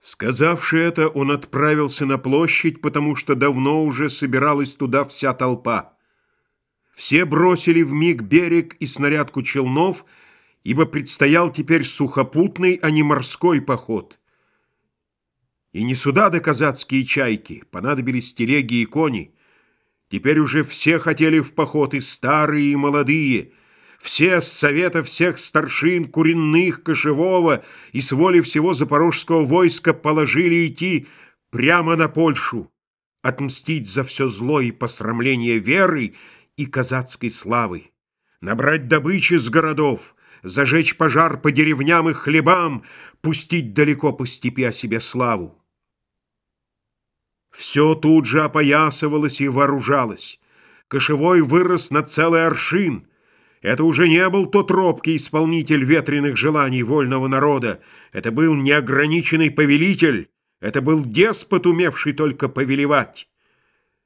Сказавши это, он отправился на площадь, потому что давно уже собиралась туда вся толпа. Все бросили в миг берег и снарядку челнов, ибо предстоял теперь сухопутный, а не морской поход. И не суда да казацкие чайки, понадобились телеги и кони. Теперь уже все хотели в поход, и старые, и молодые — все с совета всех старшин, Куренных, Кошевого и с воли всего запорожского войска положили идти прямо на Польшу, отмстить за все зло и посрамление веры и казацкой славы, набрать добычи с городов, зажечь пожар по деревням и хлебам, пустить далеко по степи о себе славу. Все тут же опоясывалось и вооружалось. Кошевой вырос на целый аршин — это уже не был тот робкий исполнитель ветреных желаний вольного народа. Это был неограниченный повелитель. Это был деспот, умевший только повелевать.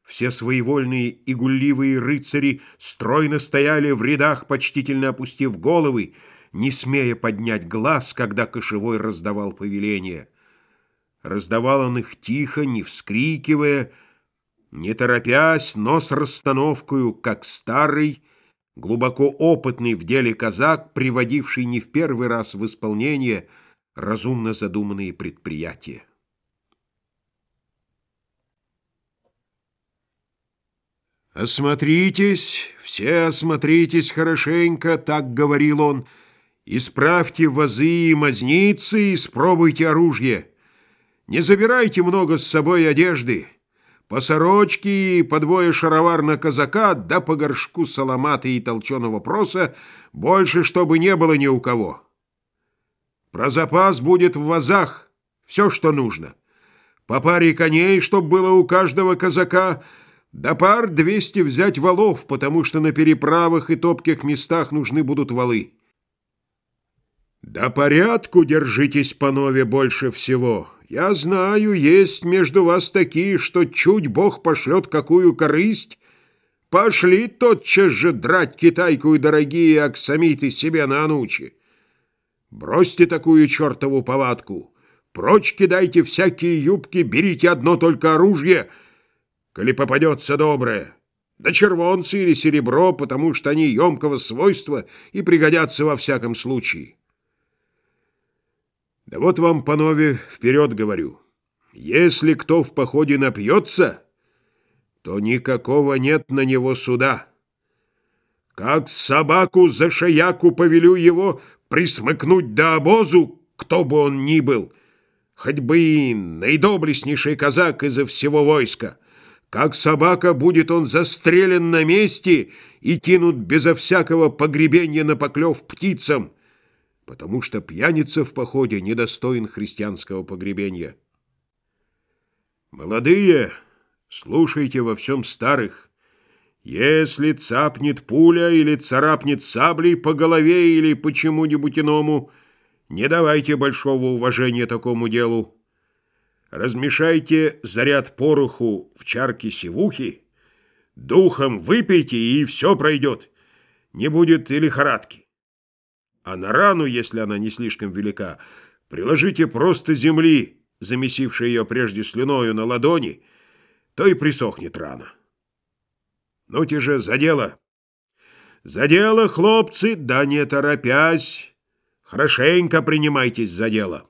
Все своевольные и гулливые рыцари стройно стояли в рядах, почтительно опустив головы, не смея поднять глаз, когда кошевой раздавал повеления. Раздавал он их тихо, не вскрикивая, не торопясь, но с расстановкою, как старый, глубоко опытный в деле казак, приводивший не в первый раз в исполнение разумно задуманные предприятия. «Осмотритесь, все осмотритесь хорошенько», — так говорил он, — «исправьте вазы и мазницы, испробуйте оружие. Не забирайте много с собой одежды». По сорочке, по двое шаровар на казака, да по горшку соломаты и толченого проса, больше, чтобы не было ни у кого. Про запас будет в вазах, все, что нужно. По паре коней, чтоб было у каждого казака, да пар двести взять валов, потому что на переправах и топких местах нужны будут валы. Да порядку держитесь, панове, больше всего. Я знаю, есть между вас такие, что чуть Бог пошлет какую корысть, пошли тотчас же драть китайку и дорогие аксамиты себе на анучи. Бросьте такую чертову повадку, прочь кидайте всякие юбки, берите одно только оружие, коли попадется доброе. Да червонцы или серебро, потому что они емкого свойства и пригодятся во всяком случае. Да вот вам, панове, вперед говорю. Если кто в походе напьется, то никакого нет на него суда. Как собаку за шаяку повелю его присмыкнуть до обозу, кто бы он ни был, хоть бы и наидоблестнейший казак изо всего войска. Как собака будет он застрелен на месте и кинут безо всякого погребения на поклев птицам, потому что пьяница в походе недостоин христианского погребения. Молодые, слушайте во всем старых. Если цапнет пуля или царапнет саблей по голове или почему-нибудь иному, не давайте большого уважения такому делу. Размешайте заряд пороху в чарке сивухи, духом выпейте, и все пройдет. Не будет и лихорадки. А на рану, если она не слишком велика, приложите просто земли, замесившей ее прежде слюною на ладони, то и присохнет рана. Ну-те же, за дело! За дело, хлопцы, да не торопясь, хорошенько принимайтесь за дело.